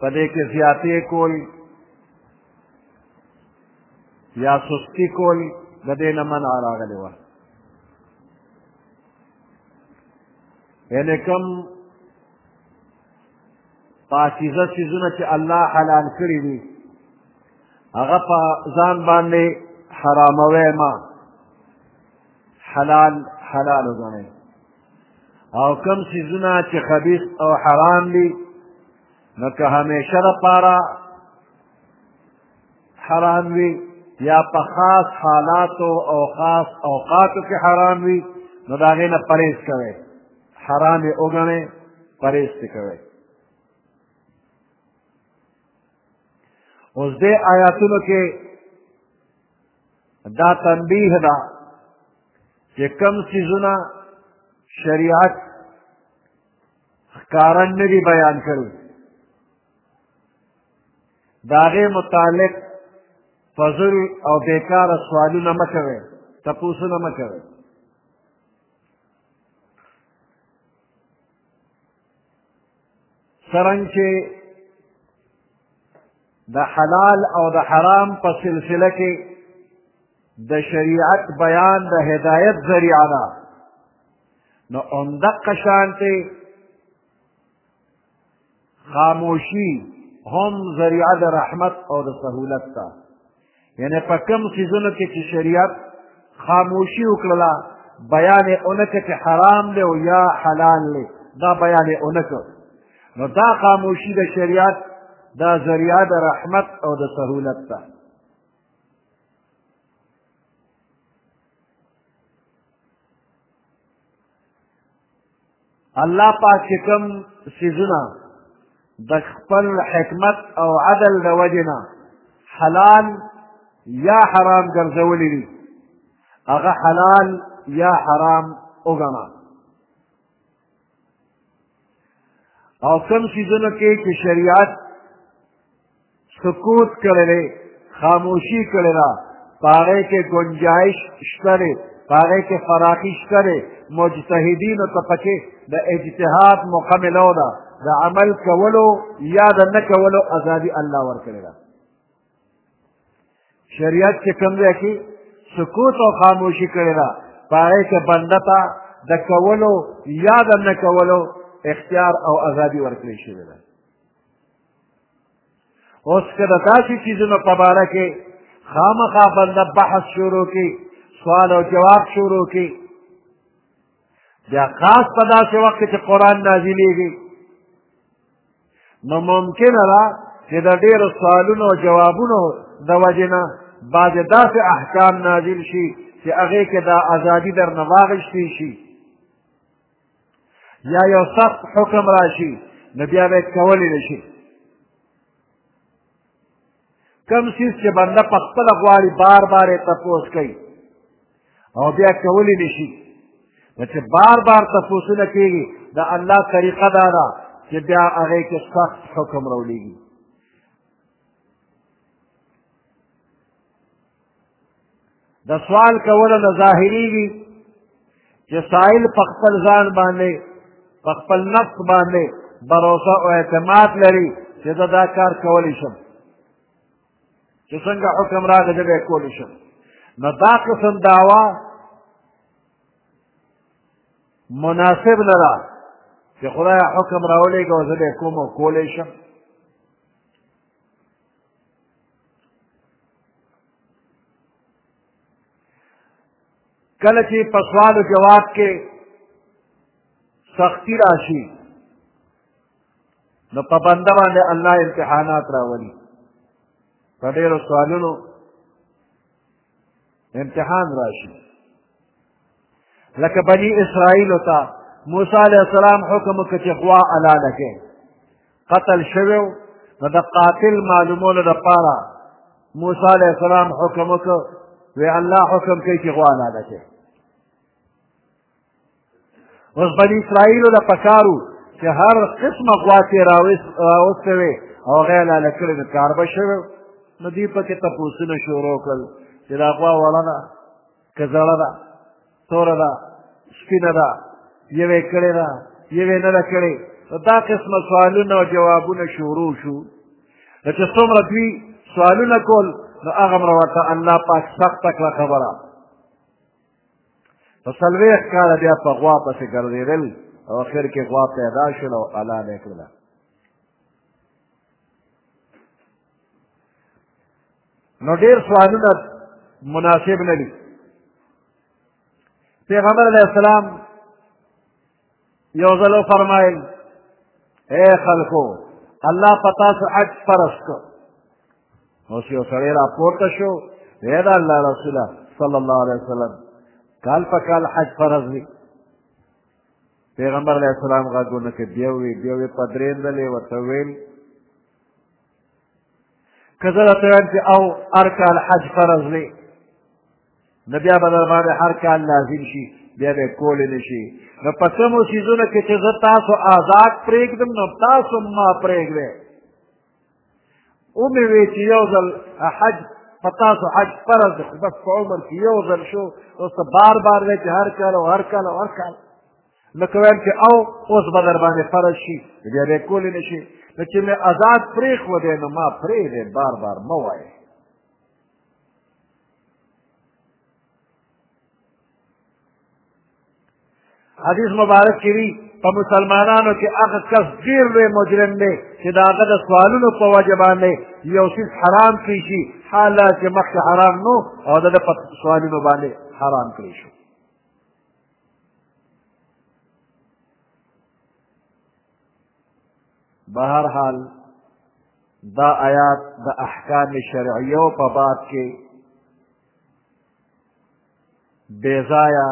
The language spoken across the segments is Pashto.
په دې کې زیاتې کول یا سستی کول د دې نه منع راغلی وه یعنې کوم پاکیزه څیزونه چې الله حلال کړي دي هغه په ځان باندې حراموي ما حلال حلال وګڼئ او کم سیزونه چې خبیث او حرام دي نو که همیشه لپاره حرام وي یا په خاص حالاتو او خاص اوقاتو کې حرام وي نو د هغې نه پرهېز کوئ حرام یې وګڼئ پرهېز ترې کوئ اوس دې آیاتونو کې دا تنبیه ده چې کم څیزونه شریعت ښکاره نه دي بیان کړي د هغې متعلق فضل او بیکاره سوالونه مه کوئ تپوسونه مه کوئ څرنګ چې د حلال او د حرام په سلسله کې د شریعت بیان د هدایت ذریعه ده نو همدقه شانتې خاموشي هم ذریعه د رحمت او د سهولت ده یعنی په کم څیزونو کې چې شریعت خاموشي وکړله بیان یې ونه کړ چې حرام دی او یا حلال دی دا بیان یې ونه کړ نو دا خاموشي د شریعت دا ذریعه د رحمت او د سهولت ده الله پاک چې کوم څیزونه د خپل حکمت او عدل د وجې نه حلال یا حرام ګرځولي دي هغه حلال یا حرام وګڼه او کم چیزونو کې چې شریعت سکوت کړی دی خاموشي کړې ده په هغې کې ګنجایش شته دی په هغې کې فراخي شته دی مجتهدینو ته پکې د اجتهاد موقع ملو ده د عمل کولو یا د نه کولو ازادي الله ورکړې ده شریعت چې کوم ځای کې سکوت او خاموشي کړې ده په هغې کې بنده ته د کولو یا د نه کولو اختیار او ازادي ورکړې شوې ده اوس که د داسې څیزونو په باره کې خامخا بنده بحث شروع کړي سوال او جواب شروع کړي بیا خاص په داسې وخت کې چې قرآن نازلېږي نو ممکنه ده چې د ډېرو سوالونو او جوابونو د وجې نه بعضې داسې احکام نازل شي چې هغې کې دا ازادي درنه واخیستې شي یا یو سخت حکم راشي نو بیا به کولی نه شي کم څیز چې بنده په خپله غواړي بار بار یې تپوس کوي او بیا کولی نه شي نو چې بار بار تپوسونه کېږي د الله طریقه دا ده چې بیا هغې کې سخت حکم راولېږي د سوال کولو نه ظاهرېږي چې سائل په خپل ځان باندې په خپل نفس باندې باروسه او اعتماد لري چې زه دا کار کولی شم چې څنګه حکم راغی زه به کولی شم نو دا قسم دعوا مناسب نه ده چې خدای حکم راولېږه زه به کوم او کولی شم کله چې په سوال جواب کې سختی راشي نو په بنده باندې الله امتحانات راولي په ډېرو سوالونو امتحان راشي لکه بني اسرائیلو ته موسی علیه السلام حکم وکړ چې غوا حلاله کړي قتل شوی نو د قاتل معلومولو دپاره موسی علیه السلام حکم وکړ وی الله حکم کوي چې غوا حلاله کړي اوس بني اسرائیلو له پکارو چې هر قسمه غوا چې راوستې وې او هغه یې لاله کړې نو کار به شوی نو دوی پکې تپوسونه شروع کړل چې دا غوا وړه ده که زړه ده توره ده سپینه ده یوې کړې ده یوې نه ده کړې نو دا قسمه سوالونه او جوابونه شروع شو نو چې څومره دوی سوالونه کول نو هغه مروته الله پاک سخته کړه خبره په څلوېښت کاله بیا په غوا پسې ګرځېدل او اخر کې غوا پیدا شول او حلاله یې کړله نو ډېر سوالونه مناسب نه دي پیغمبر علیه السلام یو ځل وفرمایل اے خلکو الله په تاسو عج فرض کړ اوس یو سړی راپورته شو ویې د الله رسوله صلی الله علیه وسلم کال په کال حج فرض وي پیغمبر علیه السلام غږونه کې بیا وی بیا وی په درې ځلې ورته ویل که زه درته وایم چې او هر کال حج فرض دی نو بیا به در باندې هر کال لازم شي بیا به کولی نه شي نو په کومو څیزونو کې چې زه تاسو آزاد پرېږدم نو تاسو ما پرېږدی ومې وې چې یو ځل حج په تاسو حج فرض دی خو بس په عمر کې یو ځل شو اوس ته بار بار دی چې هر کال او هر کال او هر کال لکه ویل چې او اوس به در باندې فرض شي بیا به یې کولی نه شي نو چې مې ازاد پرېښودی نو ما پرېږدې بار بار مه وایې حدیث مبارک کې وي په مسلمانانو کې هغه کس ډېر لوی مجرم دی چې د هغه د سوالونو په وجه باندې یو څیز حرام کړی شي حالا چې مخکې حرام نو او د ده په سوالونو باندې حرام کړی شو بهر حال دا آیات د احکام شرعیو په باب کې بې ځایه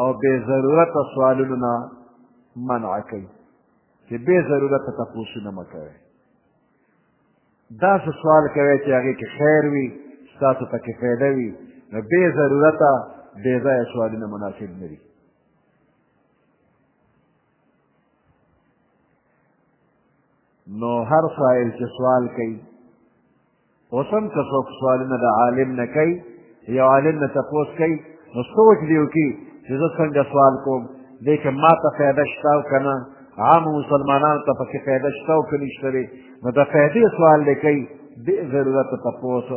او بې ضرورته سوالونو نه منع کوي چې بې ضرورته تپوسونه مه کوئ داسې سوال کوئ چې هغې کې خیر وي ستاسو پکې فایده وي نو بې ضرورته بې ځایه سوالونه مناسب نه دي نو هر سائل چې سوال کوي اوس هم که څوک سوالونه د عالم نه کوي یو عالم نه تپوس کوي نو سوچ دی وکړي چې زه څنګه سوال کوم دې کې ما ته فایده شته او که نه عامو مسلمانانو ته پکې فایده شته او که نشته دی نو د فایدې سوال دی کوي بې ضرورته تپوس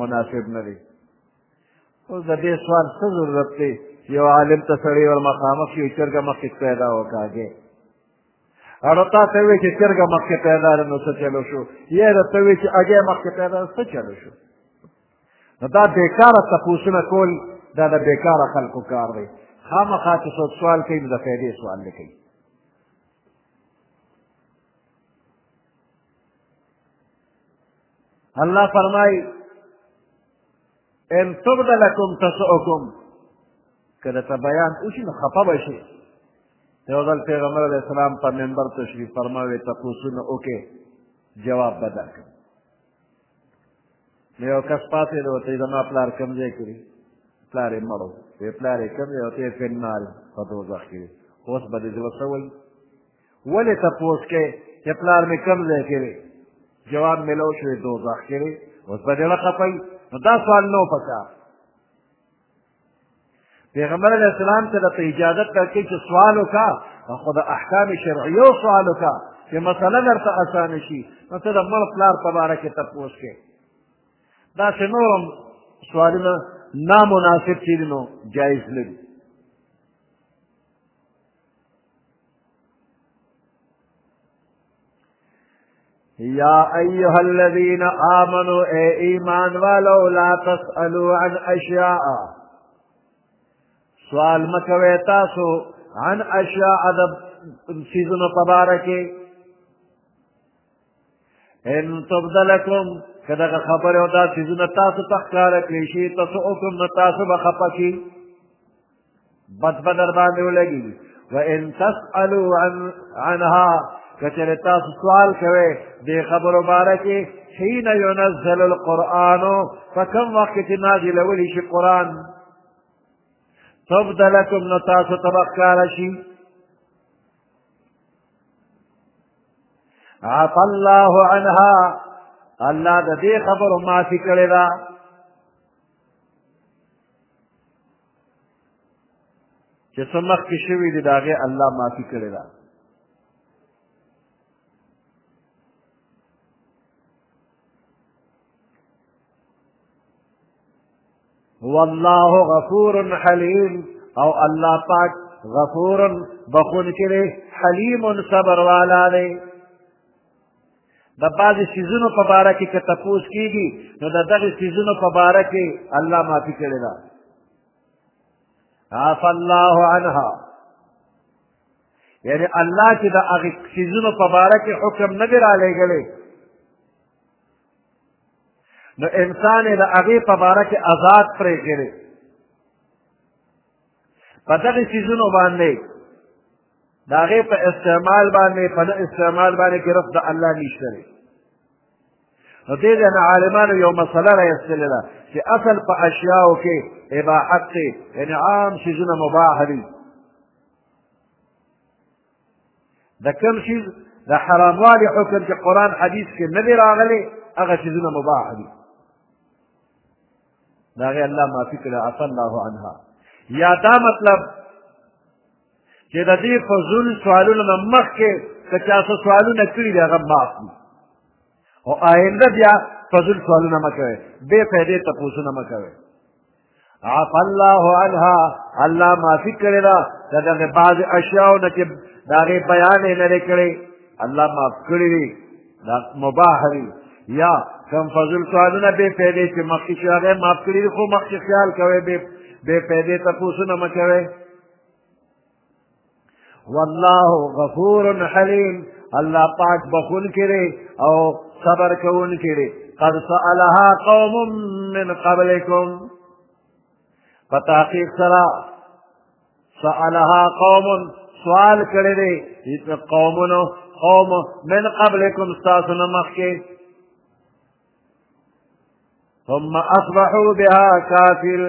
مناسب نه دی اوس د دې سوال څه ضرورت دی یو عالم ته سړی ور مخامخ یو چرګه مخکې پیدا وکاږي اړه تا ته وی چې چرګه مخکې پیدا نو څه چلو شو یې راته وی چې اجه مخکې پیدا څه چلو شو نو دا بیکاره تپوسونه کول دا د بیکاره خلکو کار دی خامخا چې څوک سوال کوي نو د فایدې سوال نه کوي الله فرمایي ان تبد لکم تسؤکم که درته بیان وشي نو خفه به شي یو ځل پیغمبر علیه السلام په منبر تشریف فرماوې تپوسونه وکړې جواب به درکړم نو یو کس پاتې دی ورته زما پلار کوم ځای کې دی پلار یې مړ وی پلار یې کوم دی ورته یې فنار په دوزخ کې دی اوس به دې زړه څه وایي ولې تپوس کې چې پلار مې کوم ځای کې دی جواب ملو شوی دوزخ کې دی اوس به دې نه خفه نو دا سوال نه پکار پیغمبر علیه السلام ته درته اجازت درکوي چې سوال وکړه خو د احکام شرعیو سوال وکړه چې مسله درته اسانه شي نو ته د مړ پلار په باره کې تپوس کې داسې نور هم سوالونه نامناسب چې دي نو جایز نه دي یا ایها الذین آمنوا اے ایمان والو لا تسألوا عن اشیاء سوال مکوي تاسو عن اشیاء د سیزونو په باره کې ان تبدلکم که دغه خبرې او دا سیزونه تاسو ته ښکاره کړی شي تاسو حکم نه تاسو به خفه کړي بد به در باندې ولګي و ان تسألوا عن عنها کچر تاسو سوال کوي د خبرو باره کې حين ينزل القرآن فكم وقت نازل ولي شي قرآن تبد لكم نتاس تبقال شي عفى الله عنها الله د دې خبرو معافي کړې ده چې څه مخکې شوي دي د هغې الله معافي کړې ده والله غفور حلیم او الله پاک غفور بخون کې حلیم صبر والا دی د بعضې څیزونو په باره کې که تپوس کېږي نو د دغې څیزونو په باره کې الله معافي کړې ده عفا الله عنها یعنی الله چې د هغې څیزونو په باره کې حکم نه دی رالیږلی نو انسان یې د هغې په باره کې ازاد پرېږدی په دغې څیزونو باندې د هغې په استعمال باندې په نه استعمال باندې کې رفض د الله نشته دی نو دې ځای نه عالمانو یو مسله را ایستلې ده چې اصل په اشیاو کې اباحت دی یعنې عام څیزونه مباح دي د کوم څیز د حراموالي حکم چې قرآن حدیث کې نه دی راغلی هغه څیزونه مباح دي د هغې الله معافي کړه عفا الله عنها یا دا مطلب چې د دې فضول سوالونو نه مخکې که چا څه سوالونه کړي دي هغه معاف دي او آینده بیا فضول سوالونه مه کوئ بې فایدې تپوسونه مه کوئ عفا الله عنها الله معافي کړې ده د دغه بعضې اشیاو نه چې د هغې بیان یې نه دی کړی الله معاف کړی دی دا مباح دی یا کم فضل سوالونه بې پیدې چې مخکې چې هغه معاف کړي دي خو مخکې خیال کوئ بې پیدې تپوسونه مه کوئ والله غفور حلیم الله پاک بخون کړي او صبر کوون کړي قد سألها قوم من قبلكم په تحقیق سره سألها قوم سوال کړی دی هیڅ قومونو قوم من قبلکم ستاسو نه مخکې ثم اصبحوا بها کافرین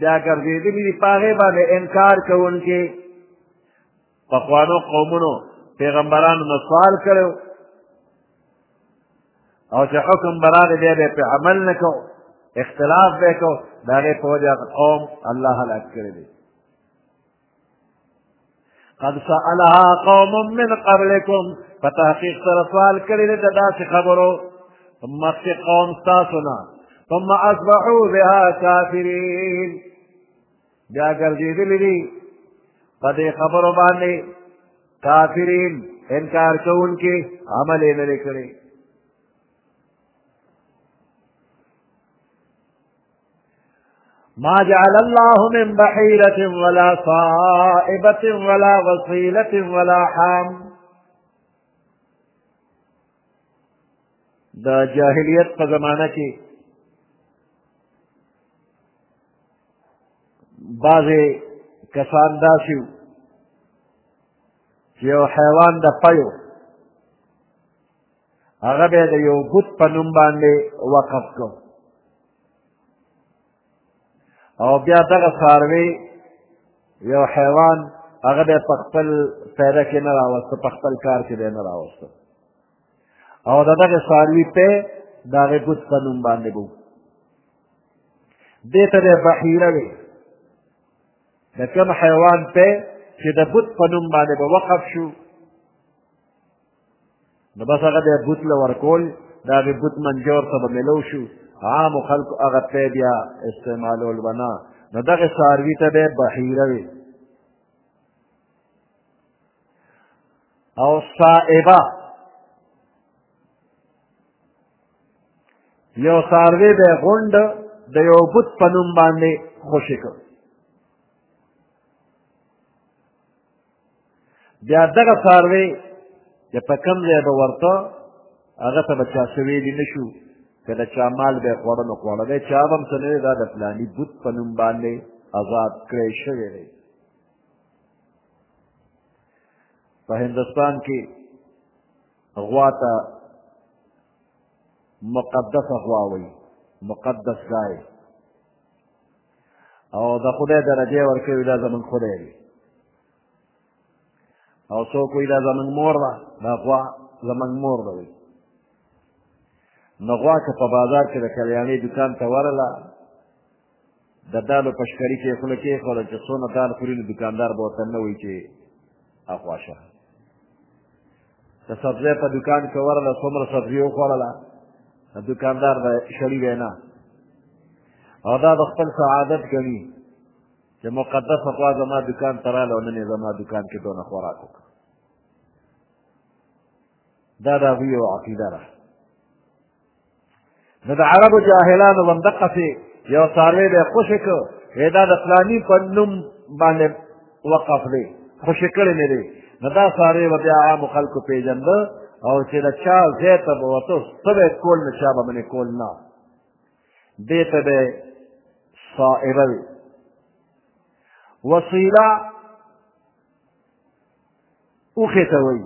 بیا ګرځېدلي دي په هغې باندې انکار کوونکي پخوانو قومونو پیغمبرانو نه سوال کړو او چې حکم به راغی بیا به پرې عمل نه کوو اختلاف به یې کوو د هغې په وجه هغه قوم الله هلاک کړی دی قد سألها قوم من قبلكم په تحقیق سره سوال کړی دی د داسې خبرو مخکې قوم ستاسو نه ثم أصبحوا بها كافرين بیا ګرځېدلي دي په دې خبرو باندې کافرین انکار کوونکي عمل یې نه دی کړی ما جعل الله من بحيرة ولا صائبة ولا وصيلة ولا حام دا جاهلیت په زمانه کې بعضې کسان داسې وو چې یو حیوان د پیو هغه به د یو بت په نوم باندې وقف کو او بیا دغه څاروی یو حیوان هغه به په خپل پیدا کې نه راوسته په خپل کار کې به نه راوسته او د دغه څاروي په د هغې بت په نوم باندې به دې ته به بحیره وي د کوم حیوان په چې د بت په نوم باندې به وقف شو نو بس هغه د بت له ورکول د هغې بت منجور ته به ملو شو عامو خلکو هغه پی بیا استعمالول به نه نو دغه څاروي ته به بحیره وي او صائبه یو څاروی به یې غونډ د یو بت په نوم باندې خوشې کړ بیا دغه څاروی چې په کوم ځای به ورته هغه ته به چا څه ویلي نه شو که د چا مال به یې خوړه نو خوړه دی چا به هم څه نه دی دا د فلاني بت په نوم باندې آزاد کړی شوی دی په هندوستان کې غوا ته مقدس غوا وایي مقدس ځای او د خدای درجه ورکوي دا زمونږ خدای دی او څوک وایي دا زمونږ مور ده دا غوا زمونږ مور ده وایي نو غوا که په بازار کې د کلیانې دکان ته ورله د دالو په شکري کې خوله کېښوده چې څونه دال خوري نو دوکاندار به ورته نه وایي چې اخوا شه د سبزۍ په دوکان کې ورله څومره سبزي وخوړله د دوکاندار به شړي به نه او دا د خپل سعادت ګڼي چې مقدس خوا زما دوکان ته راله او نن یې زما دوکان کې دونه خوراک وکړه دا د هغوی یو عقیده ده نو د عربو جاهلانو به هم دقسې یو څاروی به یې خوشې کړ وایي دا د فلاني په نوم باندې وقف دی خوشې کړی مې دی نو دا څاروی به بیا عامو خلکو پېژنده او چې د چا ځای ته به وته څه به یې کول نو چا به منې کول نه دې ته به یې صائبه وي وسیله اوښې ته وایي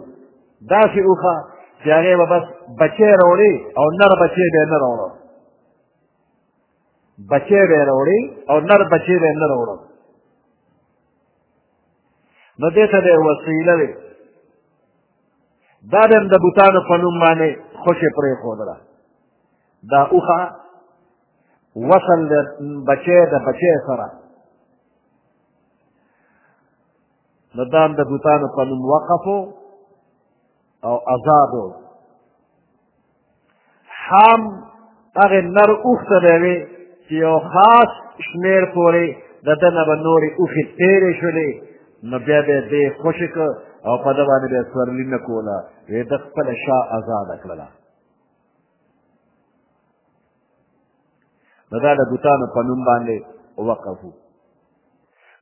داسې اوښه چې هغې به بس بچی راوړې او نر بچی به یې نه راوړه بچی به یې راوړې او نر بچی به یې نه راوړه نو دې ته به یې وسیله وي دا به هم د بوتانو په نوم باندې خوشې پرېښودله دا اوښه وصل د بچی د بچی سره نو دا هم د بوتانو په نوم وقف او ازاد و حام هغې نر اوښ ته به وې چې یو خاص شمېر پورې د ده نه به نورې اوښې تېرې شولې نو بیا به یې دې خوشې کړ او په ده باندې به یې سورلي نه کوله وې ده خپله شا ازاده کړله نو دا د بوتانو په نوم باندې وقف وو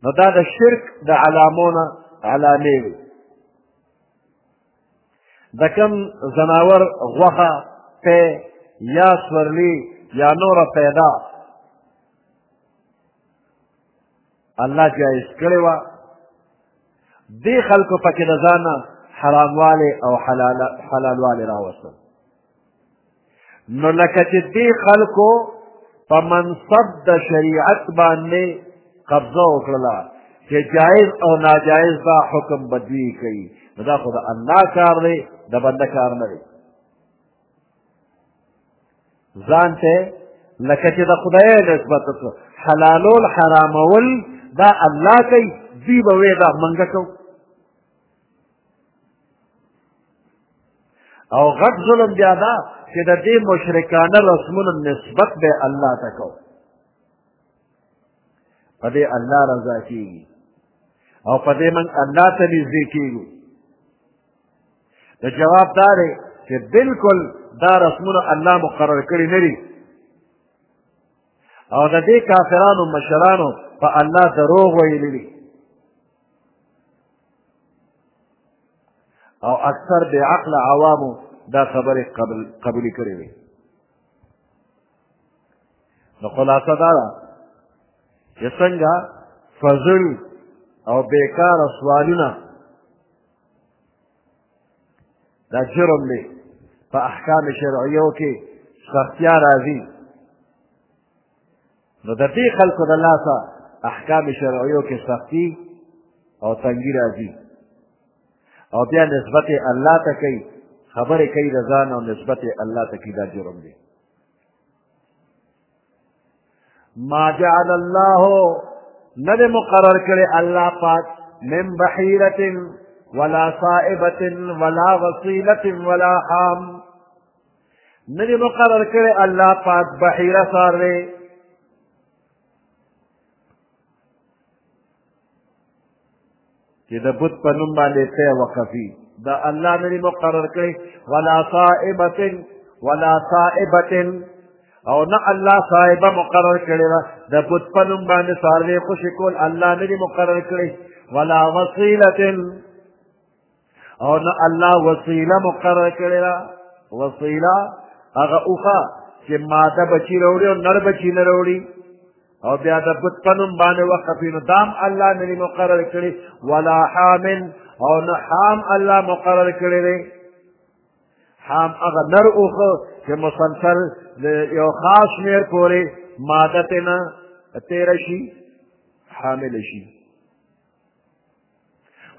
نو دا د شرک د علامو نه علامې وي د کوم ځناور غوښه پی یا سورلی یا نوره پیدا الله جایز کړې وه دې خلکو پکې د ځانه حراموالی او حلالوالی راوستل نو لکه چې دې خلکو په منصب د شریعت باندې قبضه وکړله چې جایز او ناجایز دا حکم بدوی کوي نو دا خو د الله کار دی د بنده کار نه دی ځان ته لکه چې د خدای نسبت وکړو حلالول حرامول دا الله کوي دوی به وایي دا منګه کوو او غټ ظلم بیا دا چې د دې مشرکانه رسمونو نسبت به الله ته کو په دې الله رضا کیږي او په دې من الله ته نږدې کیږو د جواب دا دی چې بالکل دا رسمونه الله مقرر کړي نه دي او د دې کافرانو مشرانو په الله دروغ ویلي دي او اکثر بې عقل عوامو دا خبرې قبل قبولې کړې وي نو خلاصه دا ده چې څنګه فضل او بیکاره سوالونه دا جرم دی په احکام شرعیو کې سختیا راځي نو د دې خلکو د لاسه احکام شرعیو کې سختی او تنګي راځي او بیا نسبت الله ته کوي خبرې کوي د ځان او نسبت الله ته کوي دا جرم دی ما جعل الله نه دی مقرر کړی الله پاک من بحیرة ولا صائبة ولا وصيلة ولا حام نه دې مقرر کړی الله پاک بحیره سار دی چې د بت په نوم باندې پی وقفي دا الله نه مقرر کړی ولا صائبه ولا صائبه او نه الله صاحبه مقرر کړی دا د بت په نوم باندې ساروی خوشی کول الله نه مقرر کړی ولا وصیله او نه الله وسیله مقرر کړې ده وسیله هغه اوښه چې ماده بچي راوړي او نر بچي نه راوړي او بیا د بت په نوم باندې وقفي نو دام الله نه دی مقرر کړی ولا حامل او نه حام الله مقرر کړی دی حام هغه نر اوښه چې مسلسل د یو خاص شمېر پورې ماده ترې نه تېره شي حامل شي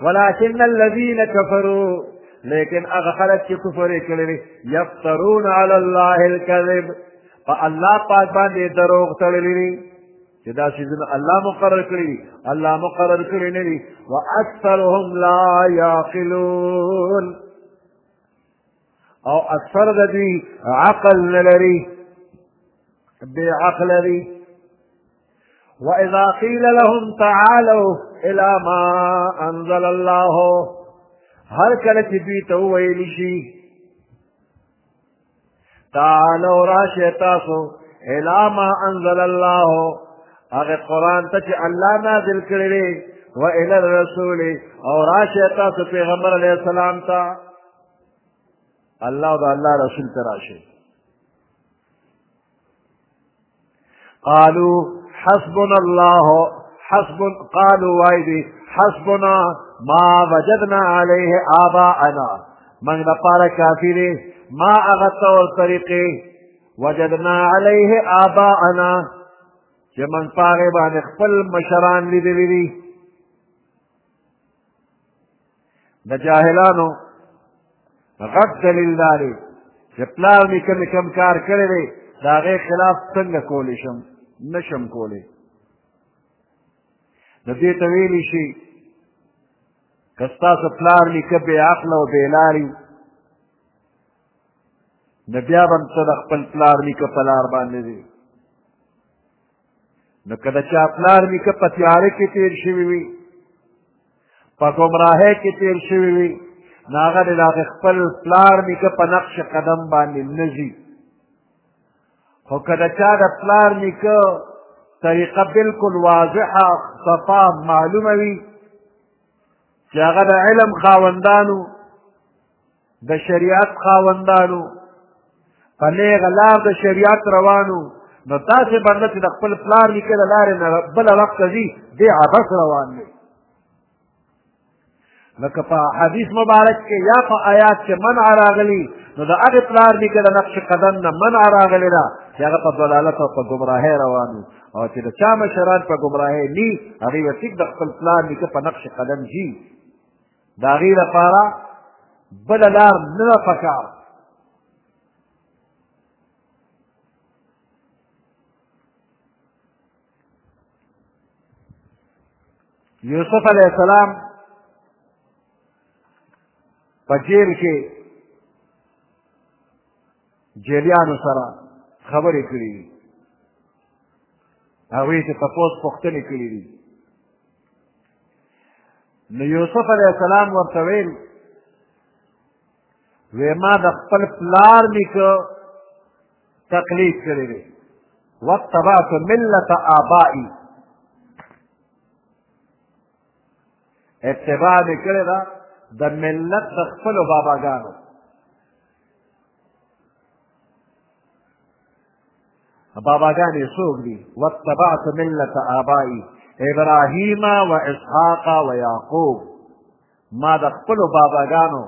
ولكن الذين كفروا لكن هغه خلک چې کفر یې کړی دی یفترون علی الله الکذب په الله پاک باندې دروغ تړلی دی چې دا څیزونه الله مقرر کړي دي الله مقرر کړي نه دي واکثرهم لا یعقلون او اکثر د دوی عقل نه لري بې عقله دي وإذا قيل لهم تعالوا إلى ما أنزل الله هر کله چې دوی ته وویل شي تعالوا راشئ تاسو إلى ما أنزل الله هغه قرآن ته چې الله نازل کړی دی و الی الرسول او راشه تاسو پیغمبر علیه السلام ته الله او د الله رسول ته راشه قالو حسبنا الله حسب قالو وای دی حسبنا ما وجدنا علیه آباءنا من لپاره کافی دی ما هغه طور طریقې وجدنا علیه آباءنا چې من پاره باندې خپل مشران لیدلی دي د جاهلانو غټ دلیل دا دی چې پلار مې کوم کم کار کړی دی د هغې خلاف څنګه کولی شم نه شم کولی نو دې ته ویلی شي که ستاسو پلار نیکه بې عقله او بې لاري نو بیا به هم ته د خپل پلار نیکه په لار باندې دی نو که د چا پلار نیکه په تیاره کې تېر شوي وي په ګمراهۍ کې تېر شوي وي نو هغه د هغه خپل پلار نیکه په نقش قدم باندې نه ځي خو که د چا د پلار نیکه طریقه بلکل واضحه صفا معلومه وي چې هغه د علم خاوندانو د شریعت خاوندانو په نیغه لار د شریعت روانو نو تاسې بنده چې د خپل پلار نیکه له لارې نه بله وخت ته ځي دی عبس روان دی لکه په حدیث مبارک کې یا په آیات کې منع راغلی نو د هغې پلار نیکه د نقش قدم نه منع راغلی ده چې هغه په ضلالت او په ګمراهۍ روان او چې د چا مشران په ګمراهۍ ني هغوی به ټیک د خپل پلار نیکه په نقش قدم ځي د هغې لپاره بله لار نه ده پکار یوسف علیه السلام په جیل کې جیلیانو سره خبرې کړې دي هغوی ته تپوس پوښتنې کړې دي نو یوسف علیه السلام ورته ویل وی ما د خپل پلار نیکه تقلید کړی دی واتبعت ملت آبائی اتباع مې کړې ده د ملت د خپلو باباګانو باباګانې څوک دي واتبعت ملت آبائی ابراهیم و اسحاق و یعقوب ما د خپلو باباګانو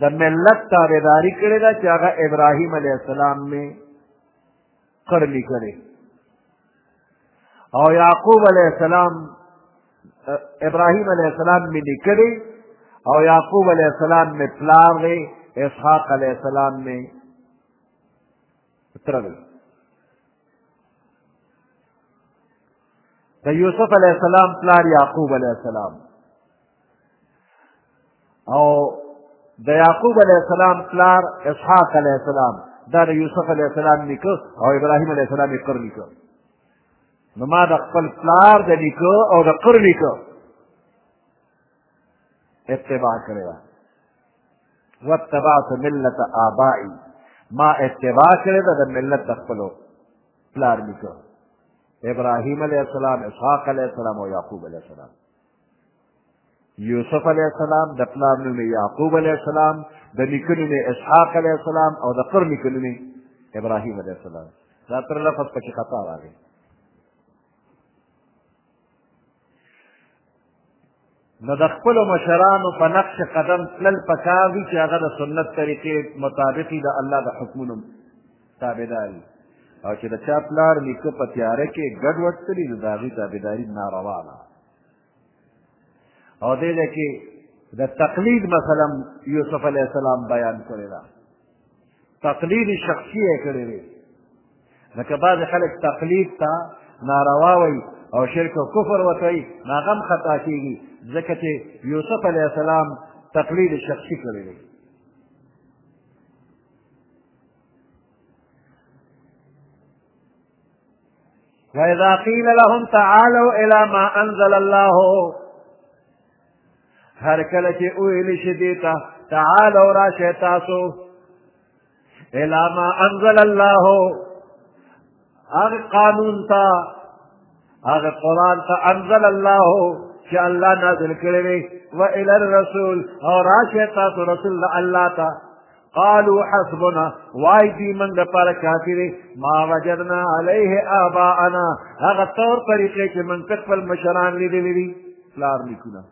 د ملت تابعداري کړې ده چې هغه ابراهیم علیه السلام مې قربي کړې او یعقوب علیه السلام ابراهیم علیه السلام مې نیکه دی او یعقوب علیه السلام مې پلار دی اسحاق علیه السلام مې تره دی د یوسف علیه السلام پلار یعقوب علیه السلام او د یعقوب علیه السلام پلار اسحاق علیه السلام دا د یوسف علیه السلام نیکه او ابراهیم علیه السلام یې قر نیکه نو ما د خپل پلار د نیکه او د قر نیکه اتباع کړې ده واتبعت ملت آبائی ما اتباع کړې ده د ملت د خپلو پلار نیکه ابراهیم علیه السلام اسحاق علیه السلام او یعقوب علیه السلام یوسف علیه السلام د پلار نوم یعقوب علیه السلام د نیکه نوم اسحاق علیه السلام او د قر نیکه نوم ابراهیم علیه السلام دا تر لفظ پکې خطا راغی نو د خپلو مشرانو په نقش قدم تلل پکار دي چې هغه د سنت طریقې مطابق د الله د حکمونو تابعداري او چې د چا پلار نیکه په تیاره کې ګډوډ کړي نو د هغې تابعداري ناروا ده او دې ده کې د تقلید مثلا یوسف علیه السلام بیان کړی ده تقلید شخصي یې کړی دی لکه بعضې خلک تقلید ته ناروا وایي او شرک او کفر ورته وایي نو هغه هم خطا کېږي ځکه چې یوسف علیه السلام تقلید شخصي کړی دی وإذا قيل لهم تعالوا إلى ما أنزل الله هر کله چې ویل شي دي ته تعالوا راشه تاسو إلى ما أنزل الله هغه قانون ته هغه قرآن ته انزل الله چې الله نازل کړی دی و الی الرسول او راشه تاسو رسول الله ته قالوا حسبنا وای دی من د پاره کافی دی ما وجدنا علیه آباءنا هغه طور طریقې چې من خپل مشران لیدلې دي پلار لیکونه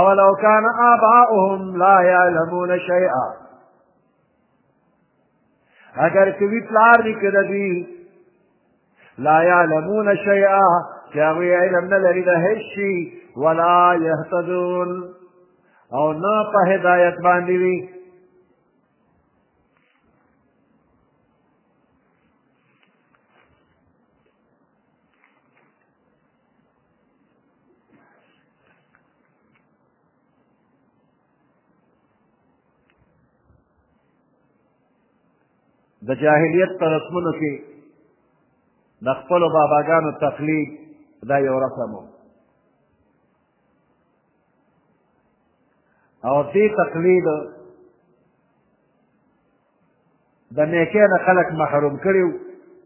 اولو کان آباؤهم لا یعلمون شیئا اگر چې وی پلار دی که د دوی لا یعلمون شیئا چې هغوی علم نه لري د هېڅ شي ولا یهتدون او نه په هدایت باندې وي د جاهلیت په رسمونو کې د خپلو باباګانو تقلید دا یو رسم و او دې تقلید د نیکۍ نه خلک محروم کړي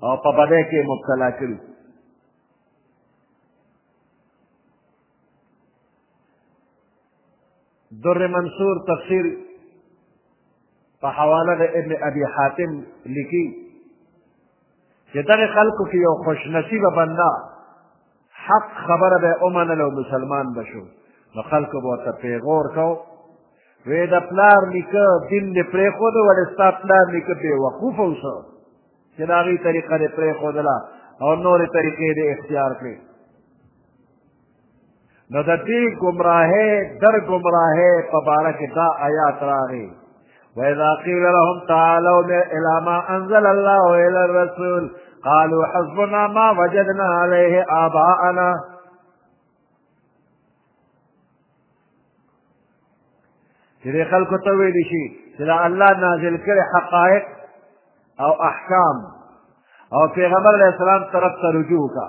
او په بدۍ کې مبتلا کړي در منصور تفسیر په حواله د ابن ابي حاتم لیکي چې دغه خلکو کې یو خوشنصیبه بنده حق خبره به ومنله او مسلمان به شو نو خلکو به ورته پیغور کو وې د پلار نیکه دین دې پرېښود ولې ستا پلار نیکه بې وقوفه اوسه چې د هغې طریقه دې پرېښودله او نورې طریقې دې اختیار کړې نو د دې ګمراهۍ در ګمراهۍ په باره کې دا آیات راغی وإذا قيل لهم تعالوا إلى ما أنزل الله إلى الرسول قالوا حسبنا ما وجدنا عليه آباءنا چې دې خلکو ته ویلی شي چې دا الله نازل کړي حقایق او احکام او پیغمبر علیه السلام طرف ته رجوع وکړه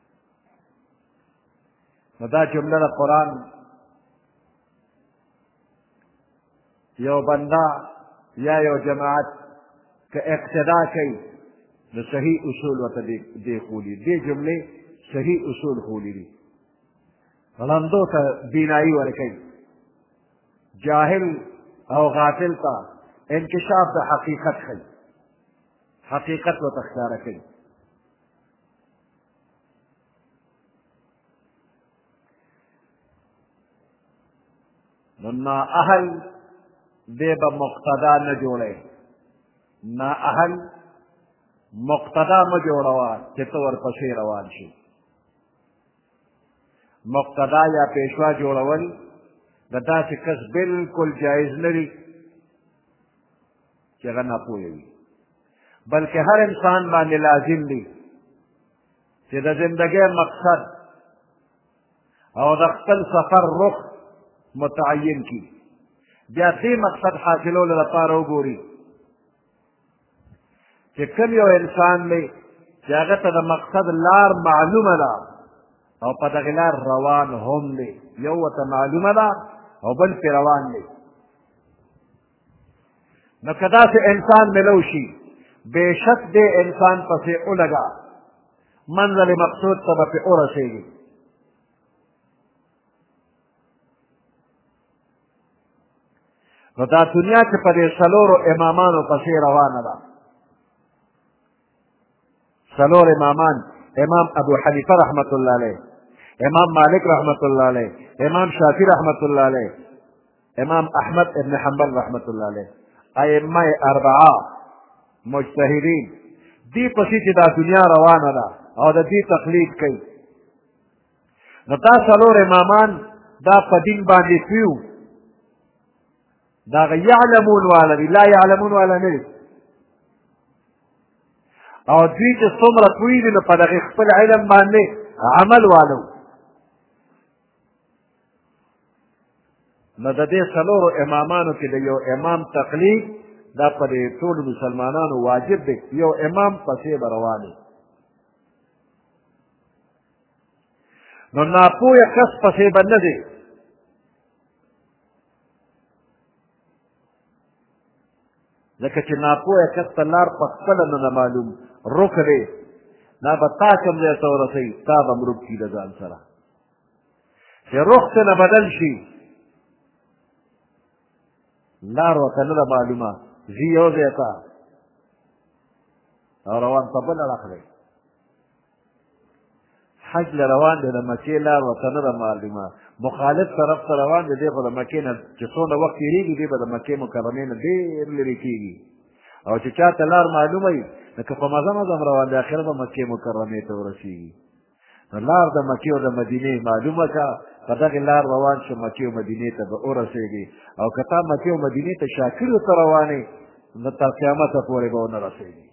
نو دا جمله د قرآن یو بنده یا یو جماعت که اقتدا کوي نو صحیح اصول ورته دی ښولي دې جملې صحیح اصول ښولي دي ړندو ته بینایي ورکوي جاهل او غافل ته انکشاف د حقیقت ښیي حقیقت ورته ښکاره کوي نو نا اهل دی به مقتدا نه جوړی نا اهل مقتدا مه جوړوه چې ته ورپسې روان شي مقتدا یا پیشوا جوړول د داسې کس بالکل جایز نه دي چې هغه ناپوه وي بلکې هر انسان باندې لازم دی چې د زندګۍ مقصد او د خپل سفر رخ متعین کی بیا دې مقصد حاصلولو لپاره وګوري چې کوم یو انسان دی چې هغه ته د مقصد لار معلومه ده او په دغه لار روان هم دی یو ورته معلومه ده او بل پرې روان دی نو که داسې انسان ملو شي بېشک دې انسان پسې ولګه منزل مقصود ته به پې ورسېږي نو دا دنیا چې په دې څلورو امامانو پسې روانه ده څلور امامان امام ابو حنیفه رحمت الله علیه امام مالک رحمت الله علیه امام شافعی رحمت الله علیه امام احمد ابن حنبل رحمت الله علیه ائمه اربعه مجتهدین دی پسې چې دا دنیا روانه ده او د دې تقلید کوي نو دا څلور امامان دا په دین باندې پیو دا غ یعلمون والا دی لا یعلمون والا نه دی او دوی چې څومره پوی دي نو په دغه خپل علم باندې عمل والو نو د دې څلورو امامانو کې د یو امام تقلید دا په دې ټولو مسلمانانو واجب دی یو امام پسې به روان دی نو ناپوهه کس پسې به نه دی ځکه چې ناپوهه کس ته لار په خپله نه معلوم رک دی دا به تا کوم ځای ته ورسوي تا به مرک کي د ځان سره چې رخ ته نه بدل شي لار ورته نه ده معلومه ځي یو ځای ته او روان په بل اړخ دی حج له روان دی د مکې لار ورته نه ده معلومه مخالف طرف ته روان دی دی خو د مکې نه چې څومره وخت تېرېږي دی به د مکې مکرمې نه ډېر لرې کېږي او چې چا ته لار معلومه وي نو که په مزه مزه هم روان دی اخر به مکې مکرمې ته ورسېږي نو لار د مکې او د مدینې معلومه کړه په دغې لار روان شو مکې او مدینې ته به ورسېږي او که تا مکې او مدینې ته شاکرو ته روانې نو تر قیامته پورې به ونه رسېږي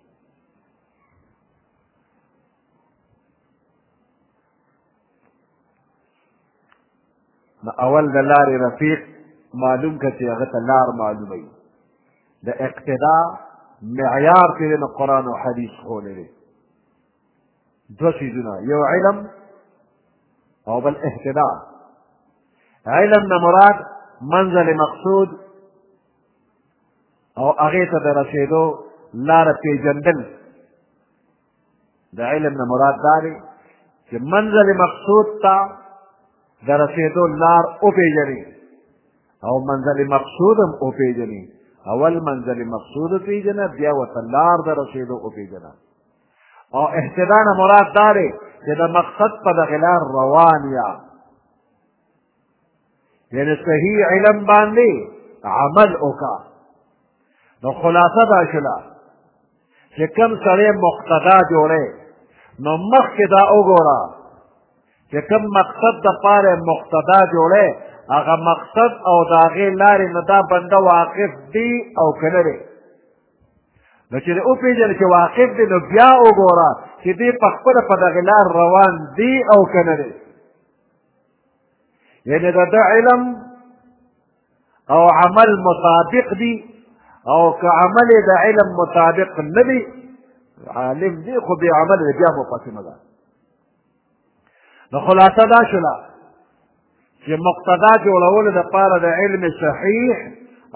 نو اول د لارې رفیق معلوم که چې هغه ته لار معلومه وي د اقتدا معیار چې دی نو قرآن او حدیث ښولی دی دوه څیزونه یو علم او بل اهتدا علم نه مراد منزل مقصود او هغې ته د رسېدو لاره پېژندل د علم نه مراد دا دی چې منزل مقصود ته د رسېدو لار وپېژني او منزل مقصود هم وپېژني اول منزل مقصود وپېژنه بیا ورته لار د رسېدو وپېژنه او اهتدا نه مراد دا دی چې د مقصد په دغه لار روان یا یعنی صحیح علم باندې عمل وکا نو خلاصه دا شوله چې کوم سړی مقتدا جوړی نو مخکې دا وګوره چې کوم مقصد د پاره مقتدا جوړی هغه مقصد او د هغې لارې نه دا بنده واقف دی او که نه دی نو چې وپېژنې چې واقف دی نو بیا وګوره چې دی په خپله په دغې لار روان دی او که نه دی یعنی د ده علم او عمل مطابق دي او که عمل د علم مطابق نه دی عالم دی خو بې عمل دی بیا مقسمه ده نو خلاصه دا شوله چې مقتدا جوړولو دپاره د علم صحیح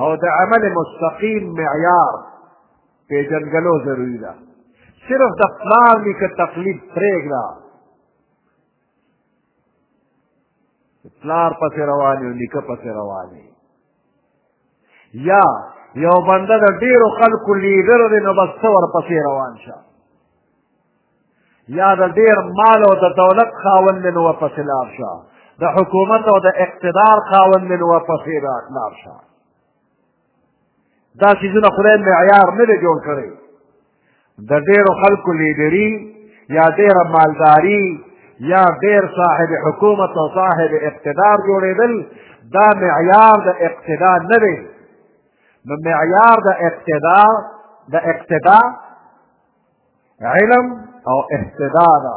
او د عمل مستقیم معیار پېژندګلو ضروري ده صرف د پلار لیکه تقلید پرېږده پلار پسې روان یو نیکه پسې روان یا یو بنده د ډیرو خلکو لیډر دی نو بس ته ورپسې روان شه یا د ډیر مال او د دولت خاوند دی نو ورپسې لاړ شه د حکومت او د اقتدار خاوند دی نو ورپسې لاړ شه دا څیزونه خدای معیار نه دی جوړ کړی د ډېرو خلکو لیډري یا ډېره مالداري یا ډېر صاحب حکومت او صاحب اقتدار جوړېدل دا معیار د اقتدا نه دی نو معیار د اقتدا د اقتدا علم او اهتدا ده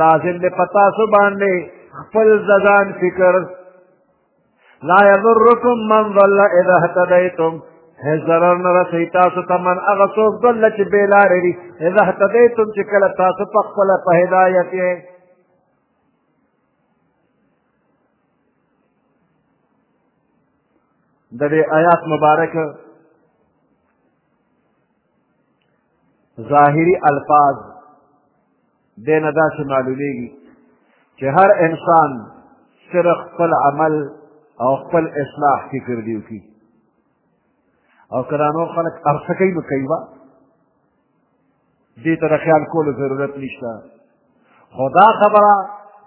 لازم دی په تاسو باندې خپل ځان فکر لا یضرکم من ضل اذا اهتدیتم هیڅ ضرر نه رسوي تاسو ته من هغه څوک ضل چې بې لارې دي اذا اهتدیتم چې کله تاسو په خپله په هدایت یې د دې آیات مبارک ظاهری الفاظ دې نه داسې معلومیږي چې هر انسان صرف خپل عمل او خپل اصلاح فکر دی وکړي او که دا نور خلک هر څه کوي نو کوي به دې ته د خیال کولو ضرورت نشته خو دا خبره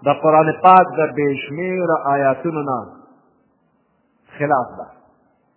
د قرآن پاک د بېشمېره آیاتونو نه خلاف ده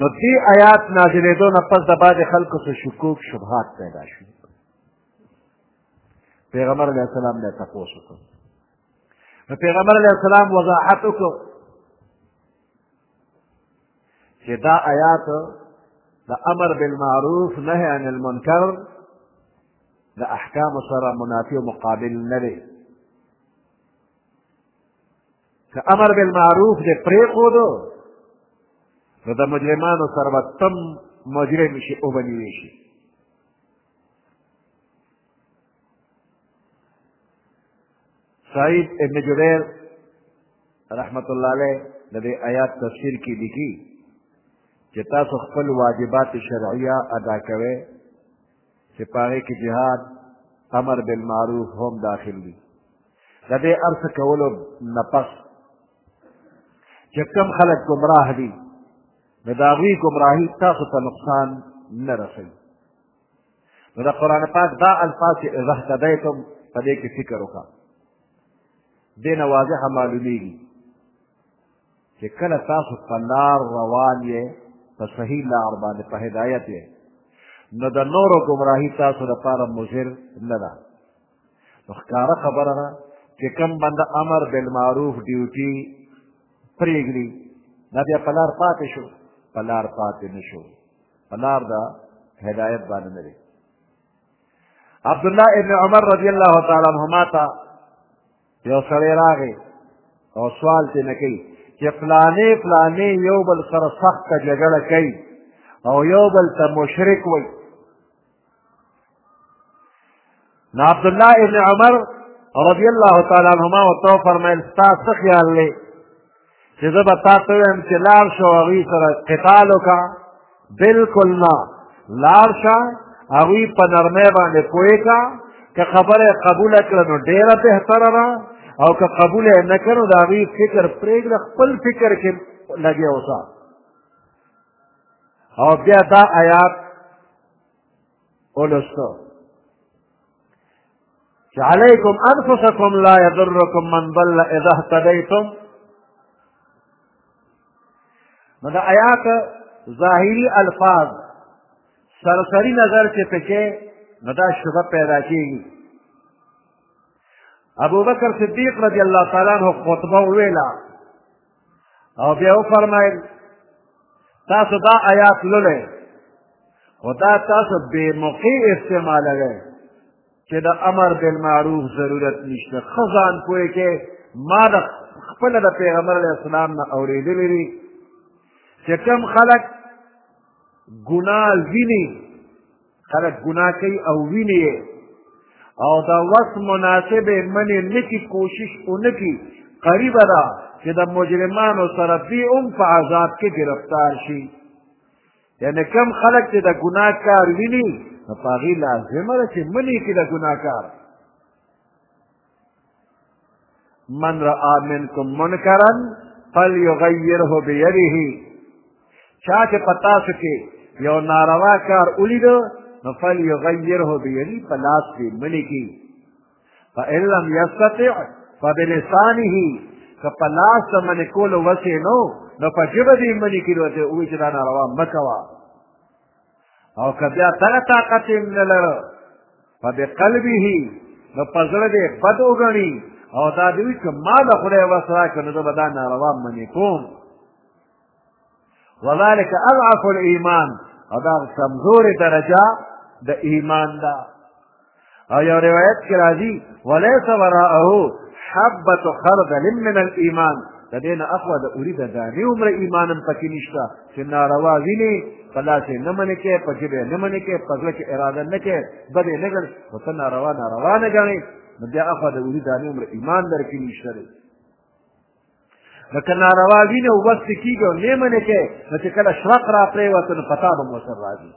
نو دې آیات نازلېدو نه پس د بعضې خلکو څه شکوک شبهات پیدا شو پیغمبر علیه السلام نه تپوس وکړو نو پیغمبر علیه السلام وضاحت وکړو چې دا آیات د امر بالمعروف نهی عن المنکر د احکام سره منافي او مقابل نه دی که امر بالمعروف دې پرېښودو نو د مجرمانو سره به تم مجرم شي وبنیوی شي سعید ابن جبیر رحمت الله علیه د دې آیات تفسیر کې لیکي چې تاسو خپل واجبات شرعیه ادا کوئ چې په هغې کې جهاد امر بالمعروف هم داخل دي د دې هر څه کولو نه پس چې کوم خلک ګمراه دي نو د هغوی ګمراهي تاسو ته نقصان نه رسوي نو د قرآن پاک دا الفاظ چې اذا اهتدیتم په دې کې فکر وکړه دې نه واضحه معلومیږي چې کله تاسو په لار روان یې په صحیح لار باندې په هدایت یې نو د نورو ګمراهي تاسو لپاره مضر نه ده نو ښکاره خبره ده چې کوم بنده امر بالمعروف ډیوټي پرېږدي دا بیا په لار پاتې شو په لار پاتې نه شو په لار د هدایت باندې نه دی عبدالله ابن عمر رضی الله تعالی عنهما ته یو سړی راغی او سوال ترې نه کوي چې فلانې فلانې یو بل سره سخته جګړه کوي او یو بل ته مشرک وایي نو عبد الله ابن عمر رضی الله تعالی عنهما ورته فرمایل ستا څه خیال دی چې زه به تا ته وایم چې لاړ شو هغوی سره قتال وکړه بلکل نه لاړ شه هغوی په نرمۍ باندې پوه کړه که خبره قبوله کړه نو ډېره بهتره ده او که قبوله یې نه کړه نو د هغوی فکر پرېږده خپل فکر کې لګیا اوسه او بیا دا آیات ولسو چې علیکم انفسکم لا یضرکم من ضل اذا اهتدیتم نو د آیات ظاهری الفاظ سرسری نظر چې پکې نو دا شبه پیدا کیږي ابو بکر صدیق رضی الله تعالی عنہ خطبه ویلا او بیا وفرمایل تاسو دا آیات لولئ خو دا تاسو بې موقع استعمالوئ چې د امر بالمعروف ضرورت نشته ښه ځان پوه کې ما د خپله د پیغمبر علیه السلام نه اورېدلي دي چې کوم خلک ګناه ویني خلک ګناه کوي او ویني یې او د وخت مناسبې منې نه کي کوشش ونه کي قریبه ده چې د مجرمانو سره دوی هم په عذاب کې ګرفتار شي یعنې کم خلک چې د ګناه کار ویني نو په هغې لازمه ده چې منې کړي د ګناه کار من رأى منكم منکرا فليغيره بيده چا چې په تاسو کې یو ناروا کار ولید نو فليغيره بيده په لاس کې منی کی فإن لم يستطع فبلسانه که په لاس ته منې کولو وسې نو نو په ژبه دې منې کړي ورته ووایي چې دا ناروا مه کوه او که بیا دغه طاقت یې نه لره فبقلبه نو په زړه دې بد وګڼي او دا دې وي چې ما د خدای وس راکړ نو زه به دا ناروا منې کوم وذلک اضعف الايمان او دا کمزورې درجه د ایمان ده او یو روایت کې راځي وليس وراءه حبة خردل من الإيمان د دې نه اخوا د اوري د دانې عمره ایمان هم پکې نشته چې ناروا ویني په لاس یې نه منې کې په ژبه یې نه منې کې په زړه کې اراده نه کې بد یې نه ګڼې خو ته ناروا ناروا نه ګڼې نو بیا اخوا د اوري دانې عمره ایمان در کې نشته دی لکه ناروا وینې او بس کېږي او نه منې کې نو چې کله شرق را پرېوته نو فساد هم ورسره راځي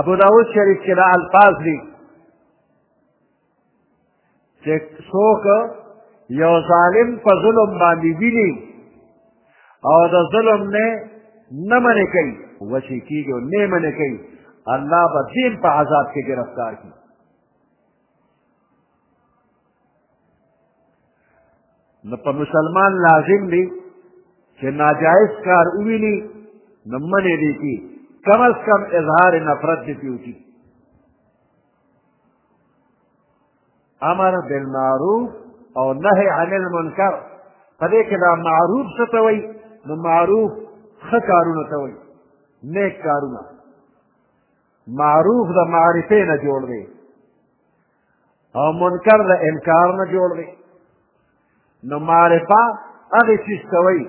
ابو داود شریف کې دا الفاظ دي چې څوک یو ظالم په ظلم باندې ویني او د ظلم نه نه منې کوي وشي کېږي او نه منې کوي الله به دیم په عذاب کې ګرفتار کړي نو په مسلمان لازم دی چې ناجایز کار وویني نو منې دی کی کم از کم اظهار نفرت دی پی وکړي امر بالمعروف او نهی عن المنکر په دې کې دا معروف څه ته وایي نو معروف ښه کارونه ته وایي نیک کارونه معروف د معرفې نه جوړ دی او منکر د انکار نه جوړ دی نو معرفه هغه څه شوی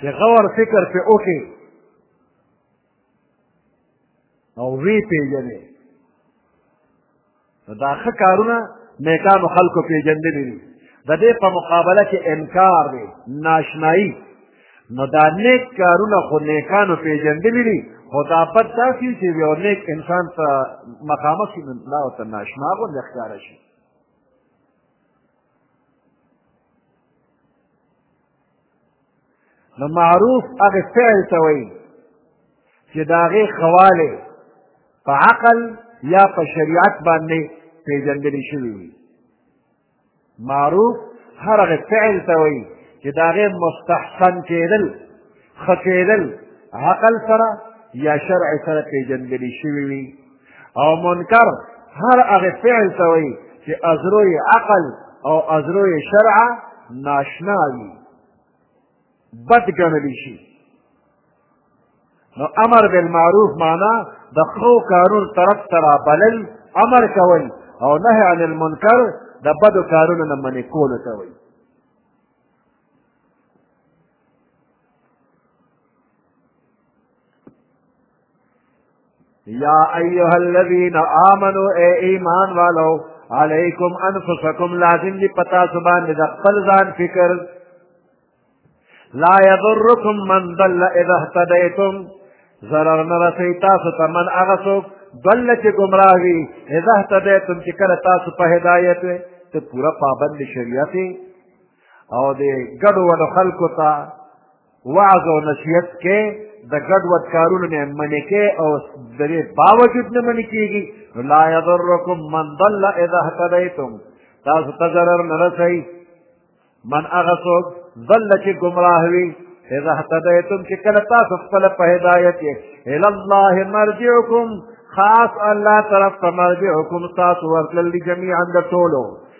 چې غور فکر په اوکي او وی پیژنې نو دا ښه کارونه نیکانو خلکو پېژندلي دي د دې په مقابله کې انکار دی ناشنایي نو دا نیک کارونه خو نیکانو پېژندلي دي خو دا بد داسې چې یو نیک انسان ته مخامخ شي نو دا ورته ناشنا غوندې ښکاره شي نو معروف هغه فعل ته وایي چې د هغې خواله په عقل یا په شریعت باندې پېژندل شوي وي معروف هر هغه فعل ته وایي چې د هغې مستحسن کېدل ښه کېدل عقل سره یا شرع سره پېژندل شوي وي او منکر هر هغه فعل ته وایي چې ازرو یې عقل او ازرو یې شرع ناشنا وي بد ګڼلی شي نو امر بالمعروف معنا د ښو کارونو طرف ته رابلل امر کول او نهی عن المنکر د بدو کارونو نه منې کولو ته وایي یا ایها الذین آمنو اے ایمان والو علیکم انفسکم لازم دی پتا سبان دی خپل ځان فکر لا یضرکم من ضل اذا اهتدیتم ضرر نه رسي تاسو ته من هغه څوک ضل چې ګمراه وي اذا اهتدیتم چې کله تاسو په هدایت وي ته پوره پابند شریعت او د ګډو وډو خلکو ته وعظ او نصیحت کې د ګډوډ کارونو نه منې کې او د دې باوجود نه منې کېږي نو لا یضرکم من ضل اذا اهتدیتم تاسو ته ضرر نه رسوي من هغه څوک ضل چې ګمراه وي اذا اهتدیتم چې کله تاسو خپله په هدایت یې الی الله مرجعکم خاص الله طرف ته مرجعکم تاسو ورتلل دي جمیعا د ټولو